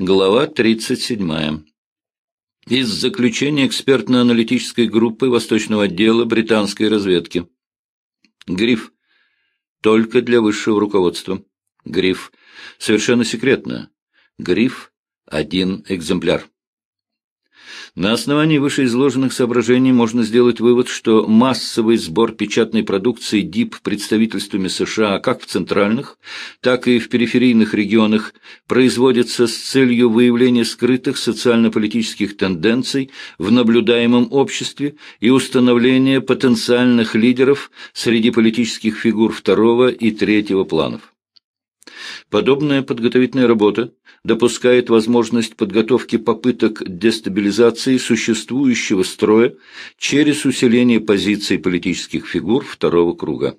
Глава 37. Из заключения экспертно-аналитической группы Восточного отдела британской разведки. Гриф. Только для высшего руководства. Гриф. Совершенно секретно. Гриф. Один экземпляр. На основании вышеизложенных соображений можно сделать вывод, что массовый сбор печатной продукции ДИП представительствами США как в центральных, так и в периферийных регионах производится с целью выявления скрытых социально-политических тенденций в наблюдаемом обществе и установления потенциальных лидеров среди политических фигур второго и третьего планов. Подобная подготовительная работа допускает возможность подготовки попыток дестабилизации существующего строя через усиление позиций политических фигур второго круга.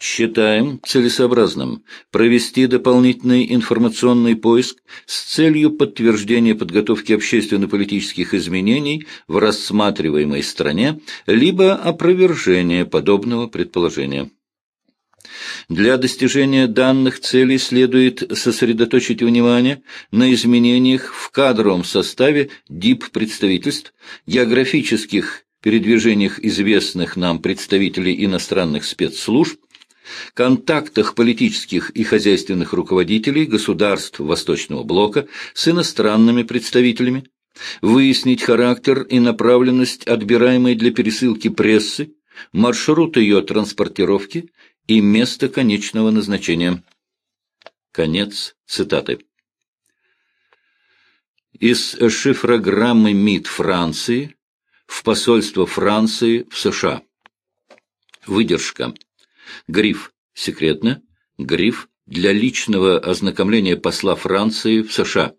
Считаем целесообразным провести дополнительный информационный поиск с целью подтверждения подготовки общественно-политических изменений в рассматриваемой стране, либо опровержения подобного предположения. Для достижения данных целей следует сосредоточить внимание на изменениях в кадровом составе ДИП-представительств, географических передвижениях известных нам представителей иностранных спецслужб, контактах политических и хозяйственных руководителей государств Восточного Блока с иностранными представителями, выяснить характер и направленность отбираемой для пересылки прессы, маршрут ее транспортировки и место конечного назначения. Конец цитаты. Из шифрограммы МИД Франции в посольство Франции в США. Выдержка. Гриф «Секретно». Гриф «Для личного ознакомления посла Франции в США».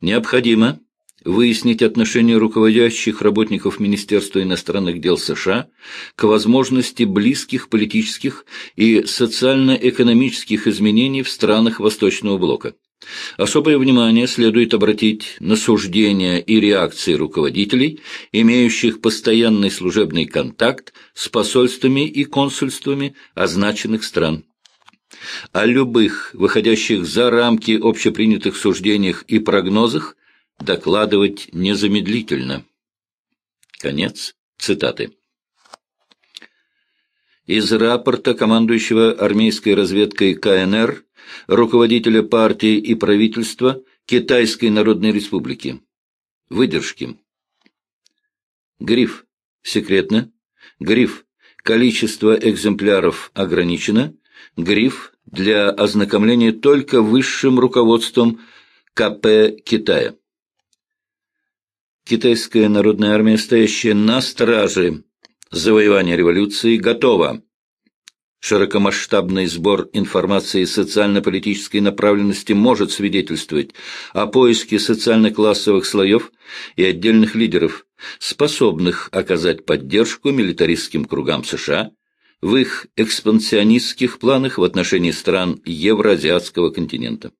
Необходимо выяснить отношение руководящих работников Министерства иностранных дел США к возможности близких политических и социально-экономических изменений в странах Восточного Блока. Особое внимание следует обратить на суждения и реакции руководителей, имеющих постоянный служебный контакт с посольствами и консульствами означенных стран. О любых, выходящих за рамки общепринятых суждениях и прогнозах, докладывать незамедлительно. Конец цитаты. Из рапорта командующего армейской разведкой КНР, руководителя партии и правительства Китайской Народной Республики. Выдержки. Гриф. Секретно. Гриф. Количество экземпляров ограничено. Гриф. Для ознакомления только высшим руководством КП Китая. Китайская народная армия, стоящая на страже завоевания революции, готова. Широкомасштабный сбор информации социально-политической направленности может свидетельствовать о поиске социально-классовых слоев и отдельных лидеров, способных оказать поддержку милитаристским кругам США в их экспансионистских планах в отношении стран Евроазиатского континента.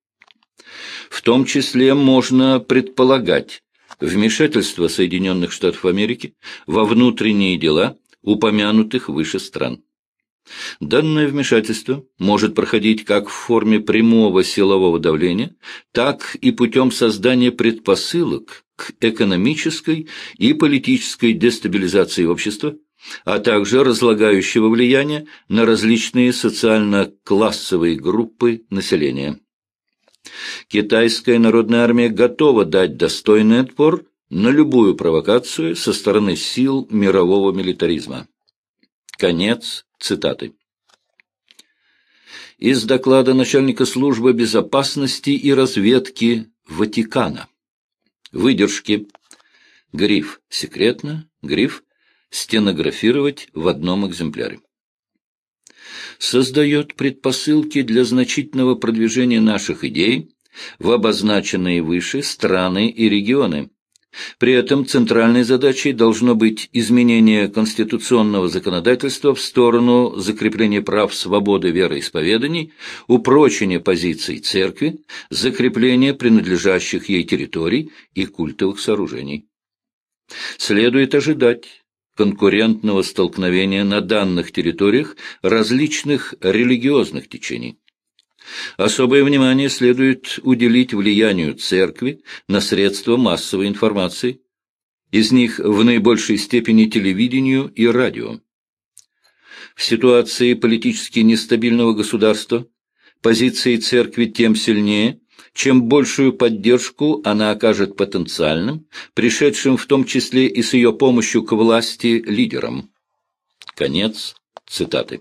В том числе можно предполагать, вмешательство Соединенных Штатов Америки во внутренние дела упомянутых выше стран. Данное вмешательство может проходить как в форме прямого силового давления, так и путем создания предпосылок к экономической и политической дестабилизации общества, а также разлагающего влияния на различные социально-классовые группы населения. Китайская народная армия готова дать достойный отпор на любую провокацию со стороны сил мирового милитаризма. Конец цитаты. Из доклада начальника службы безопасности и разведки Ватикана. Выдержки. Гриф «Секретно», гриф «Стенографировать в одном экземпляре» создает предпосылки для значительного продвижения наших идей в обозначенные выше страны и регионы. При этом центральной задачей должно быть изменение конституционного законодательства в сторону закрепления прав свободы вероисповеданий, упрочения позиций церкви, закрепления принадлежащих ей территорий и культовых сооружений. Следует ожидать конкурентного столкновения на данных территориях различных религиозных течений. Особое внимание следует уделить влиянию церкви на средства массовой информации, из них в наибольшей степени телевидению и радио. В ситуации политически нестабильного государства позиции церкви тем сильнее, чем большую поддержку она окажет потенциальным, пришедшим в том числе и с ее помощью к власти лидерам. Конец цитаты.